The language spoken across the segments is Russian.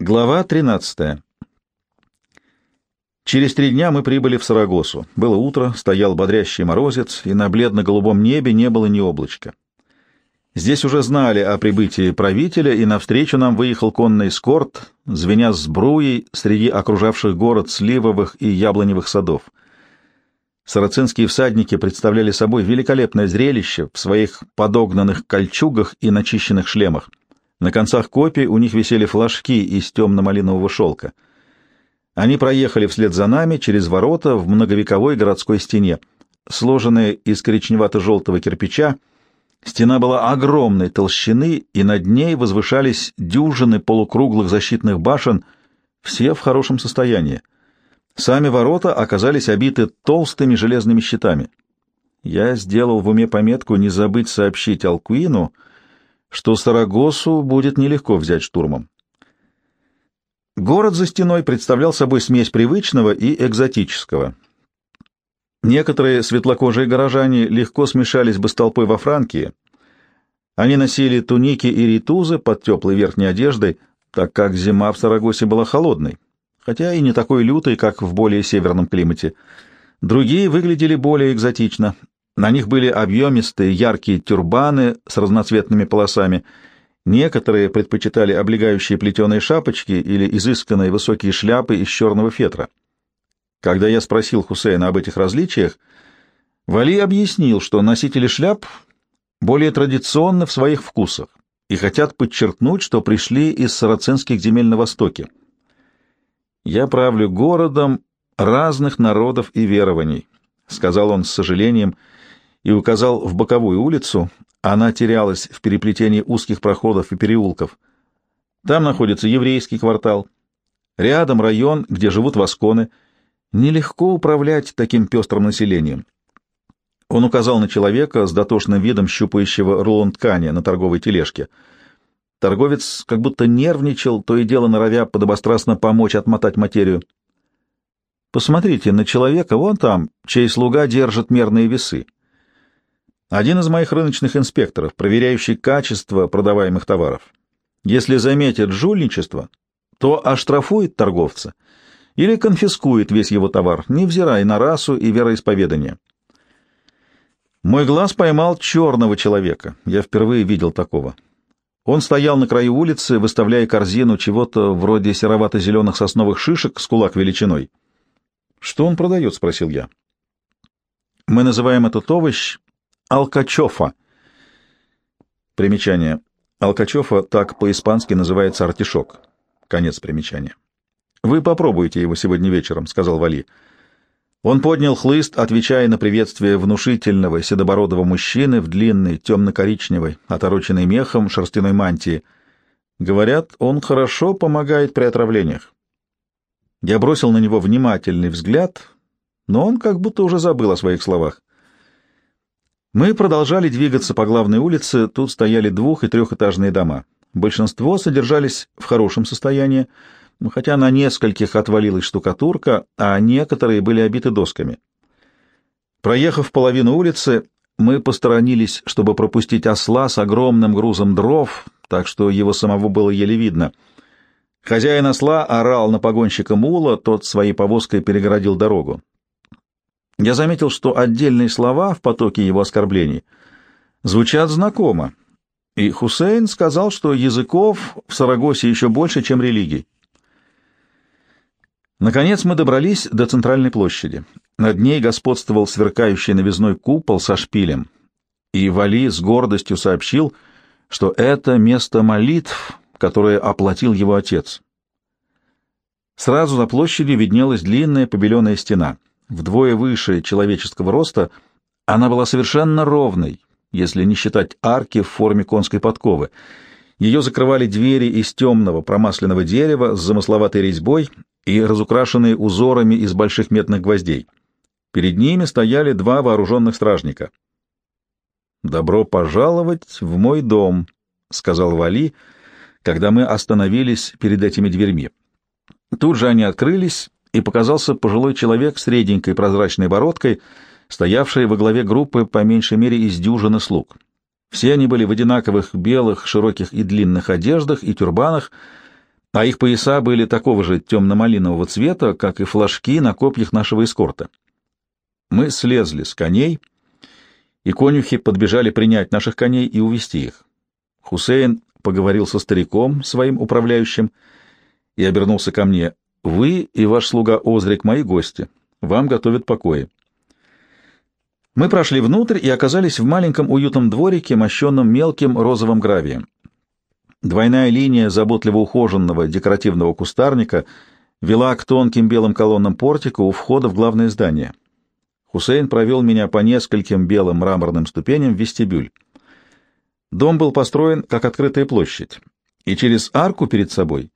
Глава 13. Через три дня мы прибыли в Сарагосу. Было утро, стоял бодрящий морозец, и на бледно-голубом небе не было ни облачка. Здесь уже знали о прибытии правителя, и навстречу нам выехал конный эскорт, звеня сбруей среди окружавших город сливовых и яблоневых садов. Сарацинские всадники представляли собой великолепное зрелище в своих подогнанных кольчугах и начищенных шлемах. На концах копий у них висели флажки из темно-малинового шелка. Они проехали вслед за нами через ворота в многовековой городской стене. Сложенная из коричневато-желтого кирпича, стена была огромной толщины, и над ней возвышались дюжины полукруглых защитных башен, все в хорошем состоянии. Сами ворота оказались обиты толстыми железными щитами. Я сделал в уме пометку не забыть сообщить Алкуину — что Сарагосу будет нелегко взять штурмом. Город за стеной представлял собой смесь привычного и экзотического. Некоторые светлокожие горожане легко смешались бы с толпой во Франкии. Они носили туники и ритузы под теплой верхней одеждой, так как зима в Сарагосе была холодной, хотя и не такой лютой, как в более северном климате. Другие выглядели более экзотично. На них были объемистые яркие тюрбаны с разноцветными полосами. Некоторые предпочитали облегающие плетеные шапочки или изысканные высокие шляпы из черного фетра. Когда я спросил Хусейна об этих различиях, Вали объяснил, что носители шляп более традиционны в своих вкусах и хотят подчеркнуть, что пришли из сарацинских земель на Востоке. «Я правлю городом разных народов и верований», — сказал он с сожалением, — и указал в боковую улицу. Она терялась в переплетении узких проходов и переулков. Там находится еврейский квартал. Рядом район, где живут восконы. Нелегко управлять таким пестрым населением. Он указал на человека с дотошным видом щупающего рулон ткани на торговой тележке. Торговец как будто нервничал, то и дело норовя подобострастно помочь отмотать материю. «Посмотрите на человека вон там, чей слуга держит мерные весы. Один из моих рыночных инспекторов, проверяющий качество продаваемых товаров. Если заметит жульничество, то оштрафует торговца или конфискует весь его товар, невзирая на расу и вероисповедание. Мой глаз поймал черного человека. Я впервые видел такого. Он стоял на краю улицы, выставляя корзину чего-то вроде серовато-зеленых сосновых шишек с кулак величиной. «Что он продает?» — спросил я. «Мы называем этот овощ Алкачофа. Примечание. Алкачофа так по-испански называется артишок. Конец примечания. «Вы попробуйте его сегодня вечером», — сказал Вали. Он поднял хлыст, отвечая на приветствие внушительного седобородого мужчины в длинной темно-коричневой, отороченной мехом шерстяной мантии. Говорят, он хорошо помогает при отравлениях. Я бросил на него внимательный взгляд, но он как будто уже забыл о своих словах. Мы продолжали двигаться по главной улице, тут стояли двух- и трехэтажные дома. Большинство содержались в хорошем состоянии, хотя на нескольких отвалилась штукатурка, а некоторые были обиты досками. Проехав половину улицы, мы посторонились, чтобы пропустить осла с огромным грузом дров, так что его самого было еле видно. Хозяин осла орал на погонщика мула, тот своей повозкой перегородил дорогу. Я заметил, что отдельные слова в потоке его оскорблений звучат знакомо, и Хусейн сказал, что языков в Сарагосе еще больше, чем религий. Наконец мы добрались до центральной площади. Над ней господствовал сверкающий новизной купол со шпилем, и Вали с гордостью сообщил, что это место молитв, которое оплатил его отец. Сразу за площадью виднелась длинная побеленная стена — вдвое выше человеческого роста, она была совершенно ровной, если не считать арки в форме конской подковы. Ее закрывали двери из темного промасленного дерева с замысловатой резьбой и разукрашенные узорами из больших медных гвоздей. Перед ними стояли два вооруженных стражника. «Добро пожаловать в мой дом», — сказал Вали, когда мы остановились перед этими дверьми. Тут же они открылись, и показался пожилой человек с реденькой прозрачной бородкой, стоявший во главе группы по меньшей мере из дюжины слуг. Все они были в одинаковых белых, широких и длинных одеждах и тюрбанах, а их пояса были такого же темно-малинового цвета, как и флажки на копьях нашего эскорта. Мы слезли с коней, и конюхи подбежали принять наших коней и увести их. Хусейн поговорил со стариком, своим управляющим, и обернулся ко мне. «Вы и ваш слуга Озрик мои гости. Вам готовят покои». Мы прошли внутрь и оказались в маленьком уютном дворике, мощенном мелким розовым гравием. Двойная линия заботливо ухоженного декоративного кустарника вела к тонким белым колоннам портика у входа в главное здание. Хусейн провел меня по нескольким белым мраморным ступеням в вестибюль. Дом был построен как открытая площадь, и через арку перед собой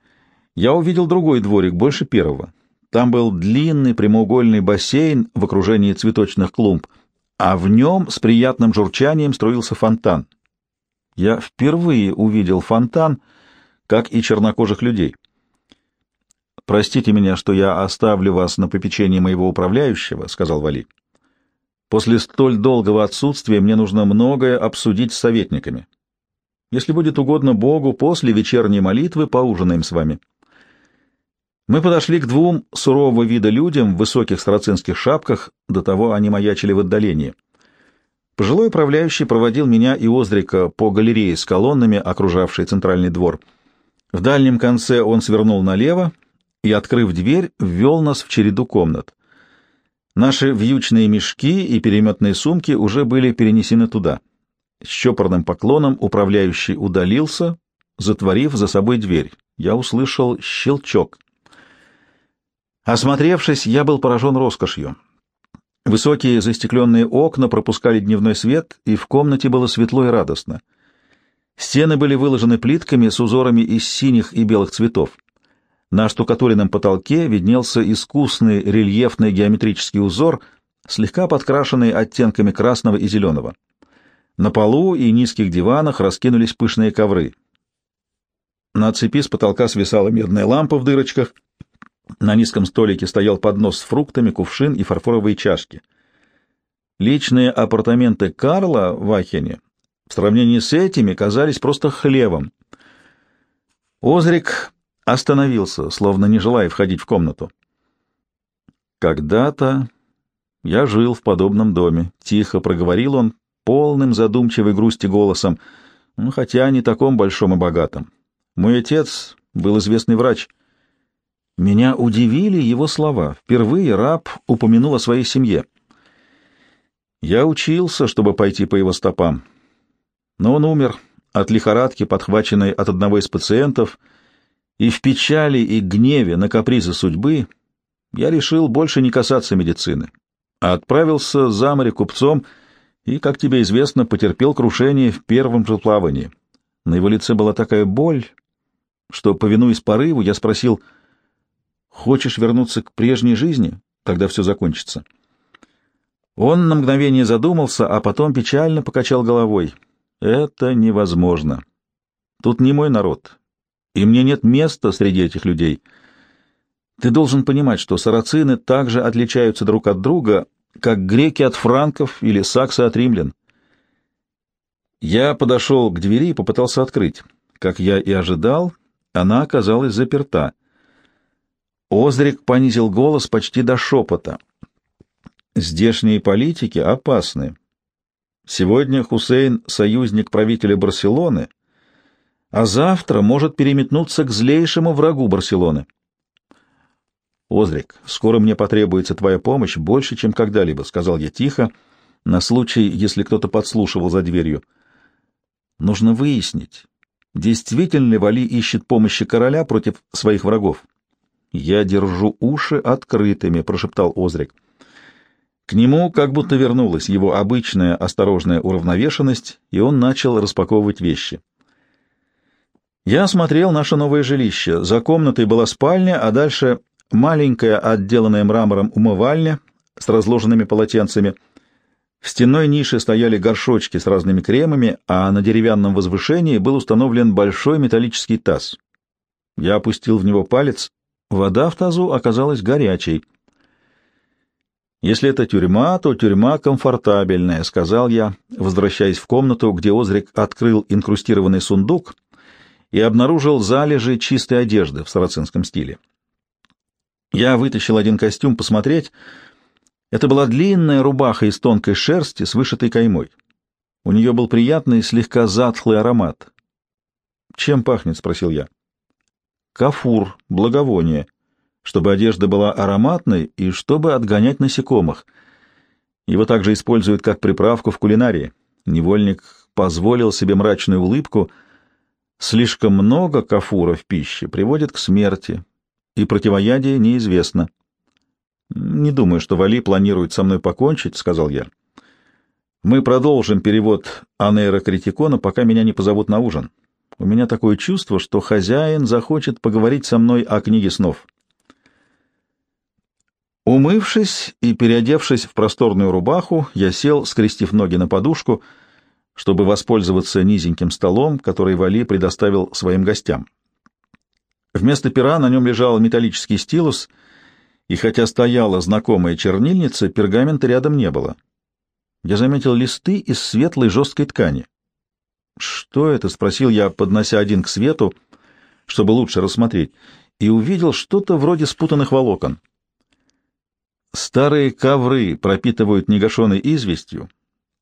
я увидел другой дворик, больше первого. Там был длинный прямоугольный бассейн в окружении цветочных клумб, а в нем с приятным журчанием строился фонтан — я впервые увидел фонтан, как и чернокожих людей. «Простите меня, что я оставлю вас на попечении моего управляющего», — сказал Вали. «После столь долгого отсутствия мне нужно многое обсудить с советниками. Если будет угодно Богу, после вечерней молитвы поужинаем с вами». Мы подошли к двум сурового вида людям в высоких сарацинских шапках, до того они маячили в отдалении — Пожилой управляющий проводил меня и Озрика по галерее с колоннами, окружавшей центральный двор. В дальнем конце он свернул налево и, открыв дверь, ввел нас в череду комнат. Наши вьючные мешки и переметные сумки уже были перенесены туда. С чопорным поклоном управляющий удалился, затворив за собой дверь. Я услышал щелчок. Осмотревшись, я был поражен роскошью. Высокие застекленные окна пропускали дневной свет, и в комнате было светло и радостно. Стены были выложены плитками с узорами из синих и белых цветов. На штукатуренном потолке виднелся искусный рельефный геометрический узор, слегка подкрашенный оттенками красного и зеленого. На полу и низких диванах раскинулись пышные ковры. На цепи с потолка свисала медная лампа в дырочках — на низком столике стоял поднос с фруктами, кувшин и фарфоровые чашки. Личные апартаменты Карла в Ахене в сравнении с этими казались просто хлевом. Озрик остановился, словно не желая входить в комнату. «Когда-то я жил в подобном доме», — тихо проговорил он, полным задумчивой грусти голосом, ну, хотя не таком большом и богатом. «Мой отец был известный врач». Меня удивили его слова. Впервые раб упомянул о своей семье. Я учился, чтобы пойти по его стопам. Но он умер от лихорадки, подхваченной от одного из пациентов, и в печали и гневе на капризы судьбы я решил больше не касаться медицины, а отправился за море купцом и, как тебе известно, потерпел крушение в первом же плавании. На его лице была такая боль, что, повинуясь порыву, я спросил — Хочешь вернуться к прежней жизни, когда все закончится?» Он на мгновение задумался, а потом печально покачал головой. «Это невозможно. Тут не мой народ, и мне нет места среди этих людей. Ты должен понимать, что сарацины также отличаются друг от друга, как греки от франков или саксы от римлян. Я подошел к двери и попытался открыть. Как я и ожидал, она оказалась заперта. Озрик понизил голос почти до шепота. «Здешние политики опасны. Сегодня Хусейн — союзник правителя Барселоны, а завтра может переметнуться к злейшему врагу Барселоны. Озрик, скоро мне потребуется твоя помощь больше, чем когда-либо», — сказал я тихо, на случай, если кто-то подслушивал за дверью. «Нужно выяснить, действительно ли Вали ищет помощи короля против своих врагов. «Я держу уши открытыми», — прошептал Озрик. К нему как будто вернулась его обычная осторожная уравновешенность, и он начал распаковывать вещи. Я осмотрел наше новое жилище. За комнатой была спальня, а дальше маленькая, отделанная мрамором умывальня с разложенными полотенцами. В стенной нише стояли горшочки с разными кремами, а на деревянном возвышении был установлен большой металлический таз. Я опустил в него палец Вода в тазу оказалась горячей. «Если это тюрьма, то тюрьма комфортабельная», — сказал я, возвращаясь в комнату, где Озрик открыл инкрустированный сундук и обнаружил залежи чистой одежды в сарацинском стиле. Я вытащил один костюм посмотреть. Это была длинная рубаха из тонкой шерсти с вышитой каймой. У нее был приятный, слегка затхлый аромат. «Чем пахнет?» — спросил я. «Кафур, благовоние, чтобы одежда была ароматной и чтобы отгонять насекомых. Его также используют как приправку в кулинарии». Невольник позволил себе мрачную улыбку. Слишком много кафура в пище приводит к смерти, и противоядие неизвестно. «Не думаю, что Вали планирует со мной покончить», — сказал я. «Мы продолжим перевод анейрокритикона, пока меня не позовут на ужин. У меня такое чувство, что хозяин захочет поговорить со мной о книге снов». Умывшись и переодевшись в просторную рубаху, я сел, скрестив ноги на подушку, чтобы воспользоваться низеньким столом, который Вали предоставил своим гостям. Вместо пера на нем лежал металлический стилус, и хотя стояла знакомая чернильница, пергамента рядом не было. Я заметил листы из светлой жесткой ткани. «Что это?» — спросил я, поднося один к свету, чтобы лучше рассмотреть, и увидел что-то вроде спутанных волокон. Старые ковры пропитывают негашенной известью,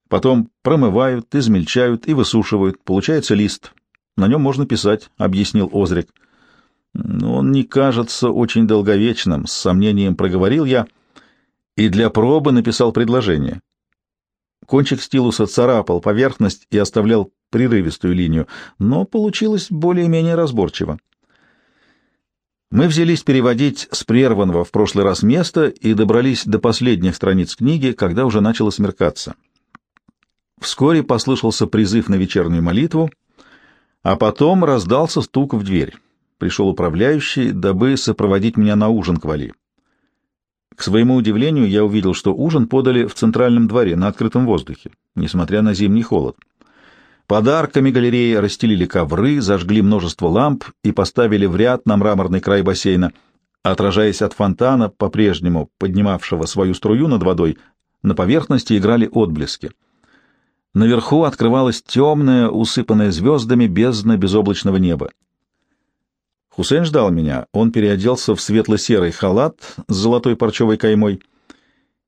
потом промывают, измельчают и высушивают. Получается лист. На нем можно писать, — объяснил Озрик. Он не кажется очень долговечным, с сомнением проговорил я и для пробы написал предложение. Кончик стилуса царапал поверхность и оставлял прерывистую линию, но получилось более-менее разборчиво. Мы взялись переводить с прерванного в прошлый раз места и добрались до последних страниц книги, когда уже начало смеркаться. Вскоре послышался призыв на вечернюю молитву, а потом раздался стук в дверь пришел управляющий, дабы сопроводить меня на ужин к Вали. К своему удивлению, я увидел, что ужин подали в центральном дворе, на открытом воздухе, несмотря на зимний холод. Подарками галереи расстелили ковры, зажгли множество ламп и поставили в ряд на мраморный край бассейна. Отражаясь от фонтана, по-прежнему поднимавшего свою струю над водой, на поверхности играли отблески. Наверху открывалась темная, усыпанная звездами бездна безоблачного неба. Хусейн ждал меня. Он переоделся в светло-серый халат с золотой парчевой каймой.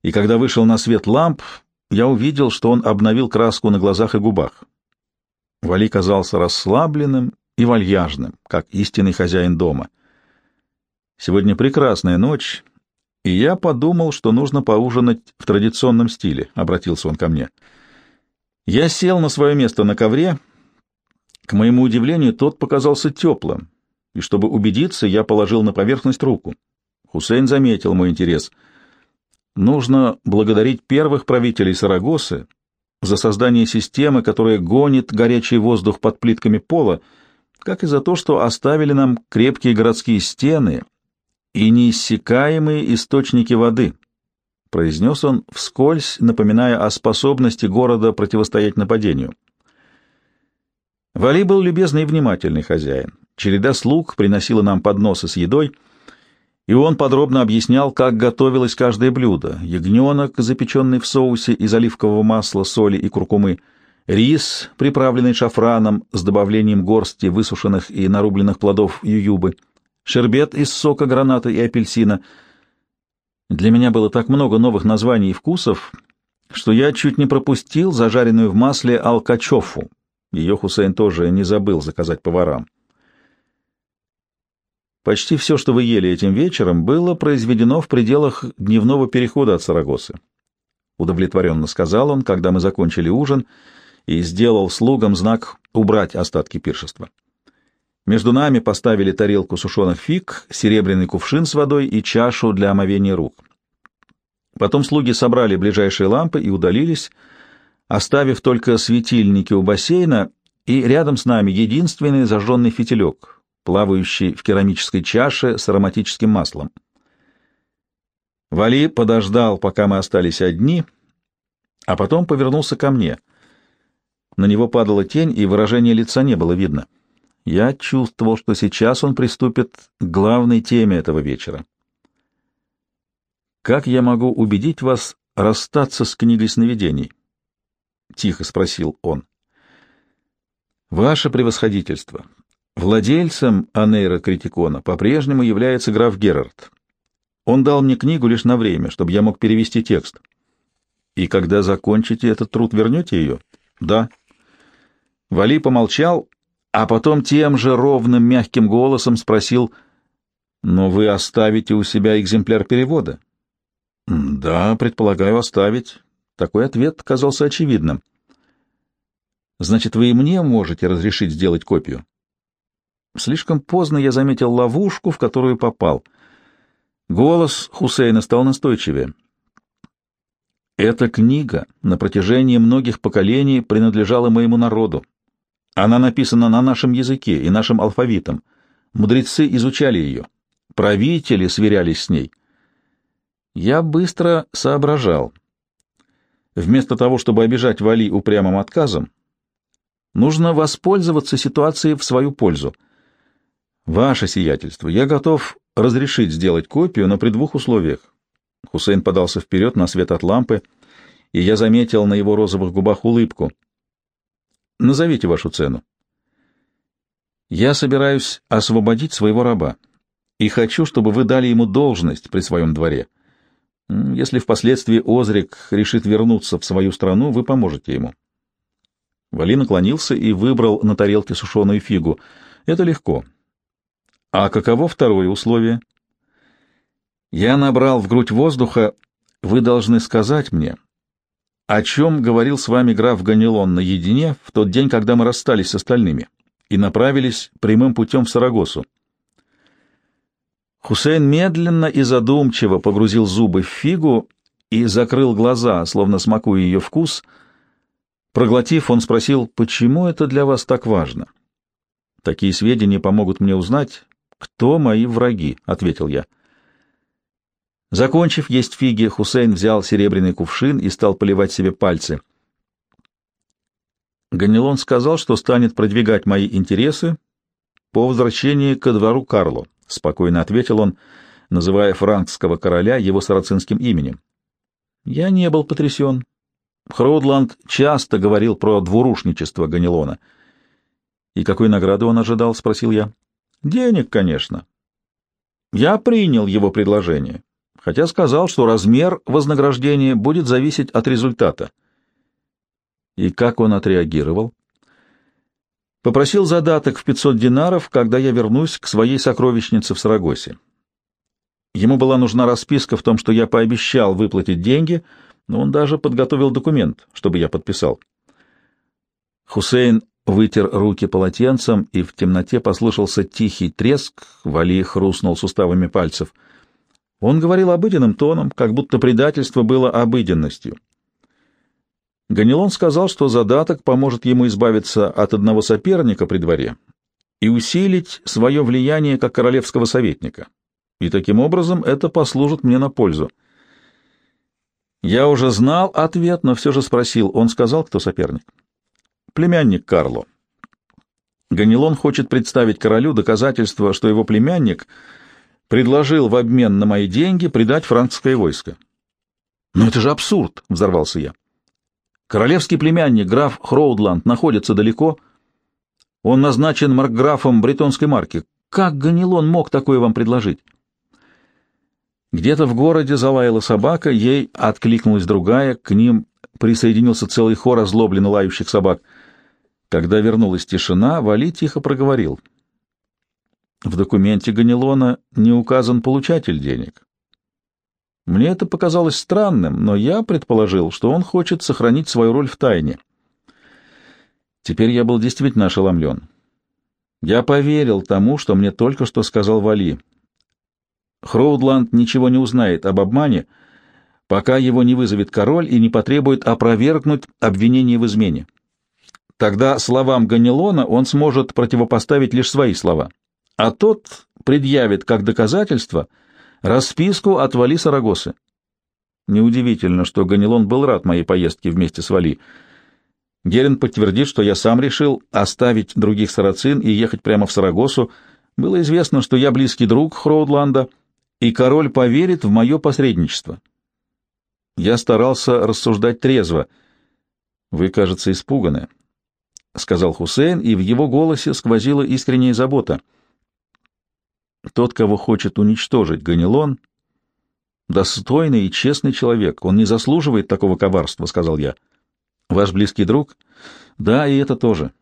И когда вышел на свет ламп, я увидел, что он обновил краску на глазах и губах. Вали казался расслабленным и вальяжным, как истинный хозяин дома. Сегодня прекрасная ночь, и я подумал, что нужно поужинать в традиционном стиле, — обратился он ко мне. Я сел на свое место на ковре. К моему удивлению, тот показался теплым, и чтобы убедиться, я положил на поверхность руку. Хусейн заметил мой интерес. Нужно благодарить первых правителей Сарагосы за создание системы, которая гонит горячий воздух под плитками пола, как и за то, что оставили нам крепкие городские стены и неиссякаемые источники воды, — произнес он вскользь, напоминая о способности города противостоять нападению. Вали был любезный и внимательный хозяин. Череда слуг приносила нам подносы с едой, и он подробно объяснял, как готовилось каждое блюдо. Ягненок, запеченный в соусе из оливкового масла, соли и куркумы, рис, приправленный шафраном с добавлением горсти высушенных и нарубленных плодов ююбы, шербет из сока граната и апельсина. Для меня было так много новых названий и вкусов, что я чуть не пропустил зажаренную в масле алкачофу. Ее Хусейн тоже не забыл заказать поварам. Почти все, что вы ели этим вечером, было произведено в пределах дневного перехода от Сарагосы. Удовлетворенно сказал он, когда мы закончили ужин, и сделал слугам знак убрать остатки пиршества. Между нами поставили тарелку сушеных фиг, серебряный кувшин с водой и чашу для омовения рук. Потом слуги собрали ближайшие лампы и удалились, оставив только светильники у бассейна и рядом с нами единственный зажженный фитилек, плавающий в керамической чаше с ароматическим маслом. Вали подождал, пока мы остались одни, а потом повернулся ко мне. На него падала тень, и выражение лица не было видно. Я чувствовал, что сейчас он приступит к главной теме этого вечера. «Как я могу убедить вас расстаться с книгой сновидений?» — тихо спросил он. «Ваше превосходительство, Владельцем Анейра Критикона по-прежнему является граф Герард. Он дал мне книгу лишь на время, чтобы я мог перевести текст. И когда закончите этот труд, вернете ее? Да. Вали помолчал, а потом тем же ровным мягким голосом спросил, «Но вы оставите у себя экземпляр перевода?» «Да, предполагаю, оставить». Такой ответ казался очевидным. «Значит, вы и мне можете разрешить сделать копию?» Слишком поздно я заметил ловушку, в которую попал. Голос Хусейна стал настойчивее. Эта книга на протяжении многих поколений принадлежала моему народу. Она написана на нашем языке и нашим алфавитом. Мудрецы изучали ее. Правители сверялись с ней. Я быстро соображал. Вместо того, чтобы обижать Вали упрямым отказом, нужно воспользоваться ситуацией в свою пользу — Ваше сиятельство, я готов разрешить сделать копию, но при двух условиях. Хусейн подался вперед на свет от лампы, и я заметил на его розовых губах улыбку. Назовите вашу цену. Я собираюсь освободить своего раба, и хочу, чтобы вы дали ему должность при своем дворе. Если впоследствии Озрик решит вернуться в свою страну, вы поможете ему. Вали наклонился и выбрал на тарелке сушеную фигу. Это легко. А каково второе условие? Я набрал в грудь воздуха. Вы должны сказать мне, о чем говорил с вами граф Ганилон наедине в тот день, когда мы расстались с остальными и направились прямым путем в Сарагосу. Хусейн медленно и задумчиво погрузил зубы в фигу и закрыл глаза, словно смакуя ее вкус. Проглотив, он спросил, почему это для вас так важно? Такие сведения помогут мне узнать, «Кто мои враги?» — ответил я. Закончив есть фиги, Хусейн взял серебряный кувшин и стал поливать себе пальцы. Ганилон сказал, что станет продвигать мои интересы по возвращении ко двору Карло, — спокойно ответил он, называя франкского короля его сарацинским именем. Я не был потрясен. Хроудланд часто говорил про двурушничество Ганилона. — И какой награды он ожидал? — спросил я. Денег, конечно. Я принял его предложение, хотя сказал, что размер вознаграждения будет зависеть от результата. И как он отреагировал? Попросил задаток в 500 динаров, когда я вернусь к своей сокровищнице в Сарагосе. Ему была нужна расписка в том, что я пообещал выплатить деньги, но он даже подготовил документ, чтобы я подписал. Хусейн вытер руки полотенцем, и в темноте послышался тихий треск, Вали хрустнул суставами пальцев. Он говорил обыденным тоном, как будто предательство было обыденностью. Ганилон сказал, что задаток поможет ему избавиться от одного соперника при дворе и усилить свое влияние как королевского советника. И таким образом это послужит мне на пользу. Я уже знал ответ, но все же спросил. Он сказал, кто соперник? Племянник Карло. Ганилон хочет представить королю доказательство, что его племянник предложил в обмен на мои деньги предать франкское войско. «Но это же абсурд!» — взорвался я. «Королевский племянник, граф Хроудланд, находится далеко. Он назначен маркграфом бретонской марки. Как Ганилон мог такое вам предложить?» Где-то в городе залаяла собака, ей откликнулась другая, к ним присоединился целый хор озлобленно лающих собак — когда вернулась тишина, Вали тихо проговорил. В документе Ганилона не указан получатель денег. Мне это показалось странным, но я предположил, что он хочет сохранить свою роль в тайне. Теперь я был действительно ошеломлен. Я поверил тому, что мне только что сказал Вали. Хроудланд ничего не узнает об обмане, пока его не вызовет король и не потребует опровергнуть обвинение в измене. Тогда словам Ганилона он сможет противопоставить лишь свои слова, а тот предъявит как доказательство расписку от Вали Сарагосы. Неудивительно, что Ганилон был рад моей поездке вместе с Вали. Герин подтвердит, что я сам решил оставить других сарацин и ехать прямо в Сарагосу. Было известно, что я близкий друг Хроудланда, и король поверит в мое посредничество. Я старался рассуждать трезво. Вы, кажется, испуганы. — сказал Хусейн, и в его голосе сквозила искренняя забота. «Тот, кого хочет уничтожить Ганилон, достойный и честный человек. Он не заслуживает такого коварства», — сказал я. «Ваш близкий друг?» «Да, и это тоже».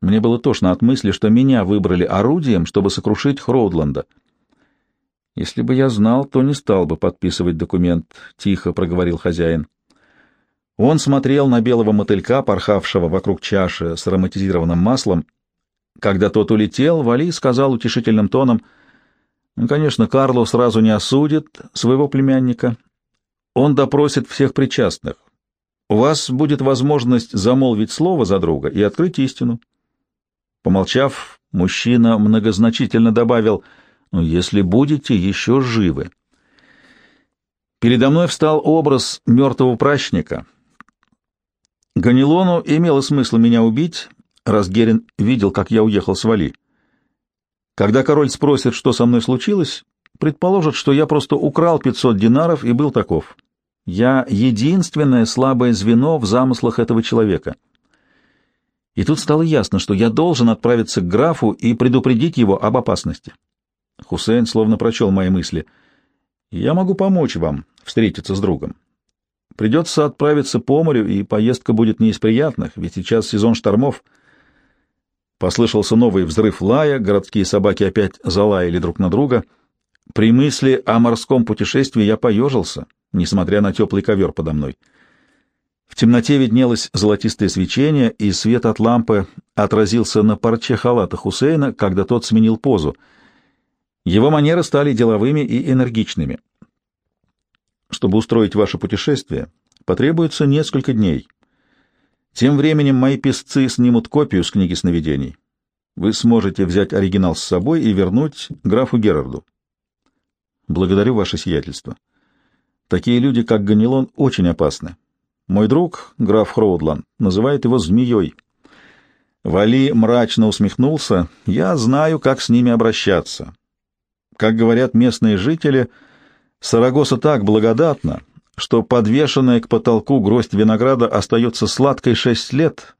Мне было тошно от мысли, что меня выбрали орудием, чтобы сокрушить Хроудланда. «Если бы я знал, то не стал бы подписывать документ», — тихо проговорил хозяин. Он смотрел на белого мотылька, порхавшего вокруг чаши с ароматизированным маслом. Когда тот улетел, Вали сказал утешительным тоном, «Ну, конечно, Карло сразу не осудит своего племянника. Он допросит всех причастных. У вас будет возможность замолвить слово за друга и открыть истину». Помолчав, мужчина многозначительно добавил, «Ну, если будете еще живы». Передо мной встал образ мертвого прачника — Ганилону имело смысл меня убить, раз Герин видел, как я уехал с Вали. Когда король спросит, что со мной случилось, предположит, что я просто украл 500 динаров и был таков. Я единственное слабое звено в замыслах этого человека. И тут стало ясно, что я должен отправиться к графу и предупредить его об опасности. Хусейн словно прочел мои мысли. «Я могу помочь вам встретиться с другом. Придется отправиться по морю, и поездка будет не из приятных, ведь сейчас сезон штормов. Послышался новый взрыв лая, городские собаки опять залаяли друг на друга. При мысли о морском путешествии я поежился, несмотря на теплый ковер подо мной. В темноте виднелось золотистое свечение, и свет от лампы отразился на парче халата Хусейна, когда тот сменил позу. Его манеры стали деловыми и энергичными. Чтобы устроить ваше путешествие, потребуется несколько дней. Тем временем мои писцы снимут копию с книги сновидений. Вы сможете взять оригинал с собой и вернуть графу Герарду. Благодарю ваше сиятельство. Такие люди, как Ганилон, очень опасны. Мой друг, граф Хроудланд, называет его змеей. Вали мрачно усмехнулся. Я знаю, как с ними обращаться. Как говорят местные жители — Сарагоса так благодатна, что подвешенная к потолку гроздь винограда остается сладкой шесть лет,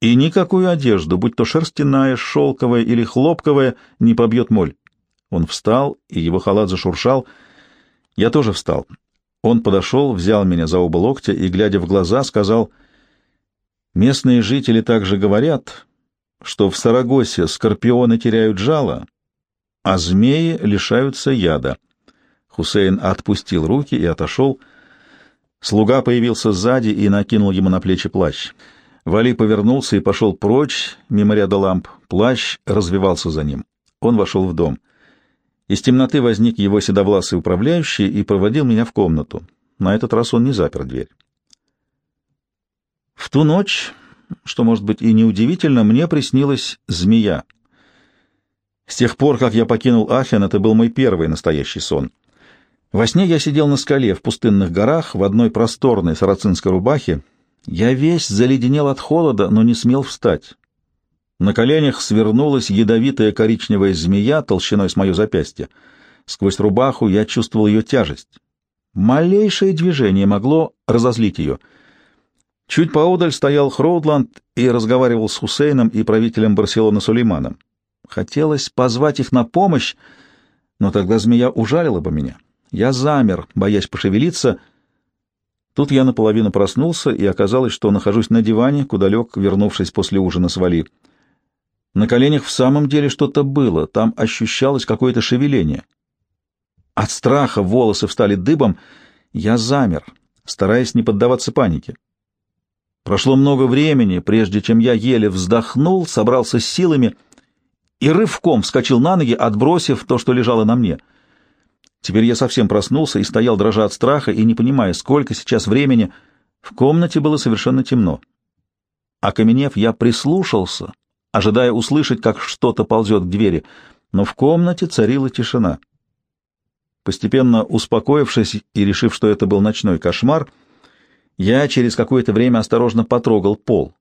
и никакую одежду, будь то шерстяная, шелковая или хлопковая, не побьет моль. Он встал, и его халат зашуршал. Я тоже встал. Он подошел, взял меня за оба локтя и, глядя в глаза, сказал, «Местные жители также говорят, что в Сарагосе скорпионы теряют жало, а змеи лишаются яда». Хусейн отпустил руки и отошел. Слуга появился сзади и накинул ему на плечи плащ. Вали повернулся и пошел прочь, мимо ряда ламп. Плащ развивался за ним. Он вошел в дом. Из темноты возник его седовласый управляющий и проводил меня в комнату. На этот раз он не запер дверь. В ту ночь, что, может быть, и неудивительно, мне приснилась змея. С тех пор, как я покинул Ахен, это был мой первый настоящий сон — во сне я сидел на скале в пустынных горах в одной просторной сарацинской рубахе. Я весь заледенел от холода, но не смел встать. На коленях свернулась ядовитая коричневая змея толщиной с мое запястье. Сквозь рубаху я чувствовал ее тяжесть. Малейшее движение могло разозлить ее. Чуть поодаль стоял Хроудланд и разговаривал с Хусейном и правителем Барселоны Сулейманом. Хотелось позвать их на помощь, но тогда змея ужалила бы меня. Я замер, боясь пошевелиться. Тут я наполовину проснулся, и оказалось, что нахожусь на диване, куда лег, вернувшись после ужина с Вали. На коленях в самом деле что-то было, там ощущалось какое-то шевеление. От страха волосы встали дыбом, я замер, стараясь не поддаваться панике. Прошло много времени, прежде чем я еле вздохнул, собрался с силами и рывком вскочил на ноги, отбросив то, что лежало на мне — Теперь я совсем проснулся и стоял, дрожа от страха и не понимая, сколько сейчас времени. В комнате было совершенно темно. Окаменев, я прислушался, ожидая услышать, как что-то ползет к двери, но в комнате царила тишина. Постепенно успокоившись и решив, что это был ночной кошмар, я через какое-то время осторожно потрогал пол.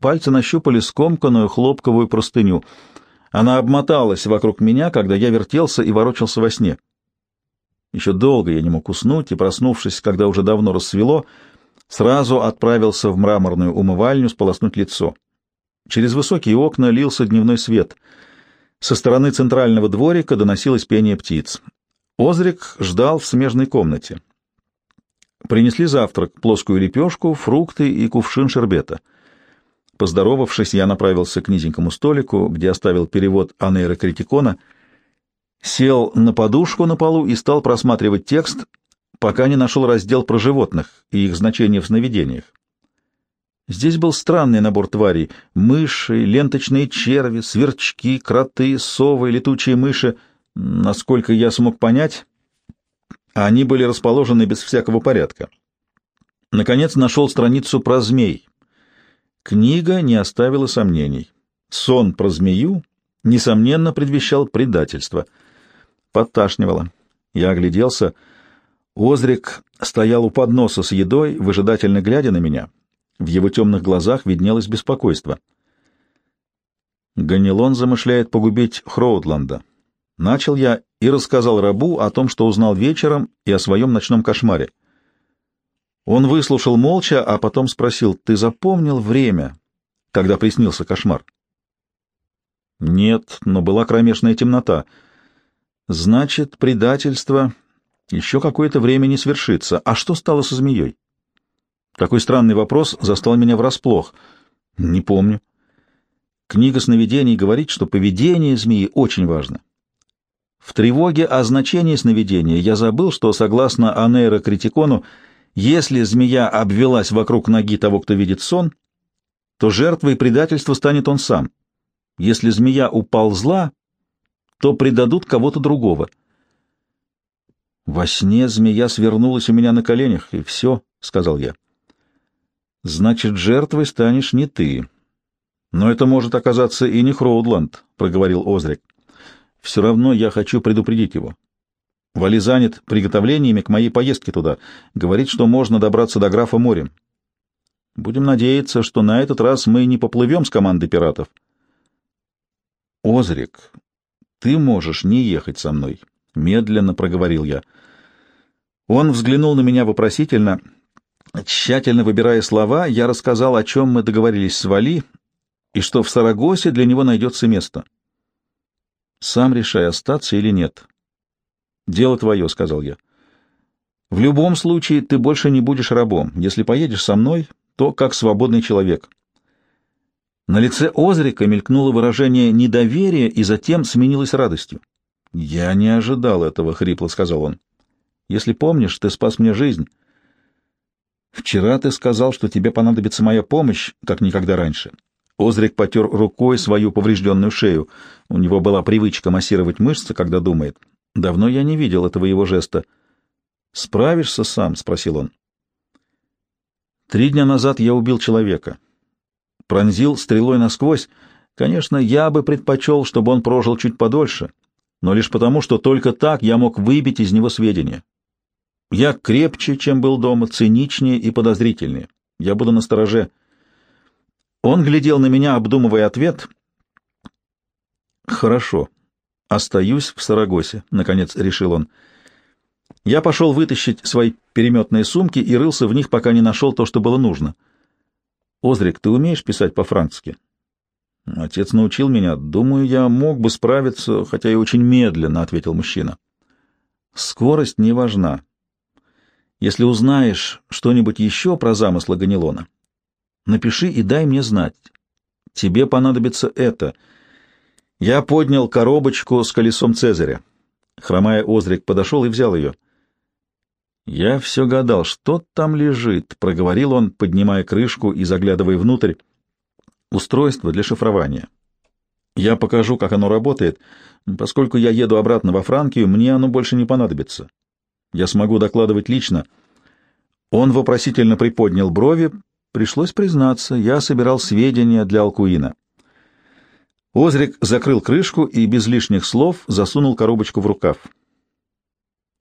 Пальцы нащупали скомканную хлопковую простыню. Она обмоталась вокруг меня, когда я вертелся и ворочался во сне. Еще долго я не мог уснуть, и, проснувшись, когда уже давно рассвело, Сразу отправился в мраморную умывальню сполоснуть лицо. Через высокие окна лился дневной свет. Со стороны центрального дворика доносилось пение птиц. Озрик ждал в смежной комнате. Принесли завтрак, плоскую лепешку, фрукты и кувшин шербета. Поздоровавшись, я направился к низенькому столику, где оставил перевод Анейра Критикона, сел на подушку на полу и стал просматривать текст, пока не нашел раздел про животных и их значение в сновидениях. Здесь был странный набор тварей — мыши, ленточные черви, сверчки, кроты, совы, летучие мыши. Насколько я смог понять, они были расположены без всякого порядка. Наконец нашел страницу про змей. Книга не оставила сомнений. Сон про змею, несомненно, предвещал предательство. Подташнивало. Я огляделся. Озрик стоял у подноса с едой, выжидательно глядя на меня. В его темных глазах виднелось беспокойство. Ганилон замышляет погубить Хроудланда. Начал я и рассказал рабу о том, что узнал вечером, и о своем ночном кошмаре. Он выслушал молча, а потом спросил, «Ты запомнил время, когда приснился кошмар?» «Нет, но была кромешная темнота. Значит, предательство еще какое-то время не свершится. А что стало со змеей?» Такой странный вопрос застал меня врасплох. «Не помню». Книга сновидений говорит, что поведение змеи очень важно. В тревоге о значении сновидения я забыл, что, согласно анейрокритикону, если змея обвелась вокруг ноги того, кто видит сон, то жертвой предательства станет он сам. Если змея уползла, то предадут кого-то другого. Во сне змея свернулась у меня на коленях, и все, — сказал я. Значит, жертвой станешь не ты. Но это может оказаться и не Хроудланд, — проговорил Озрик. Все равно я хочу предупредить его. Вали занят приготовлениями к моей поездке туда. Говорит, что можно добраться до графа морем. Будем надеяться, что на этот раз мы не поплывем с командой пиратов. Озрик, ты можешь не ехать со мной, — медленно проговорил я. Он взглянул на меня вопросительно. Тщательно выбирая слова, я рассказал, о чем мы договорились с Вали, и что в Сарагосе для него найдется место. Сам решай, остаться или нет. Дело твое, — сказал я. В любом случае ты больше не будешь рабом. Если поедешь со мной, то как свободный человек. На лице Озрика мелькнуло выражение недоверия и затем сменилось радостью. «Я не ожидал этого», — хрипло сказал он. «Если помнишь, ты спас мне жизнь. Вчера ты сказал, что тебе понадобится моя помощь, как никогда раньше. Озрик потер рукой свою поврежденную шею. У него была привычка массировать мышцы, когда думает. Давно я не видел этого его жеста. «Справишься сам?» — спросил он. «Три дня назад я убил человека. Пронзил стрелой насквозь. Конечно, я бы предпочел, чтобы он прожил чуть подольше, но лишь потому, что только так я мог выбить из него сведения. Я крепче, чем был дома, циничнее и подозрительнее. Я буду настороже». Он глядел на меня, обдумывая ответ. «Хорошо. Остаюсь в Сарагосе», — наконец решил он. Я пошел вытащить свои переметные сумки и рылся в них, пока не нашел то, что было нужно. «Озрик, ты умеешь писать по-французски?» «Отец научил меня. Думаю, я мог бы справиться, хотя и очень медленно», — ответил мужчина. «Скорость не важна. Если узнаешь что-нибудь еще про замыслы Ганилона, Напиши и дай мне знать. Тебе понадобится это. Я поднял коробочку с колесом Цезаря. Хромая Озрик подошел и взял ее. Я все гадал, что там лежит, — проговорил он, поднимая крышку и заглядывая внутрь. Устройство для шифрования. Я покажу, как оно работает. Поскольку я еду обратно во Франкию, мне оно больше не понадобится. Я смогу докладывать лично. Он вопросительно приподнял брови, Пришлось признаться, я собирал сведения для Алкуина. Озрик закрыл крышку и без лишних слов засунул коробочку в рукав.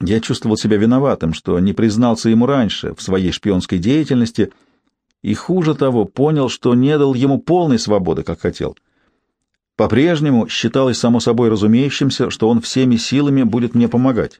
Я чувствовал себя виноватым, что не признался ему раньше в своей шпионской деятельности, и хуже того, понял, что не дал ему полной свободы, как хотел. По-прежнему считалось само собой разумеющимся, что он всеми силами будет мне помогать.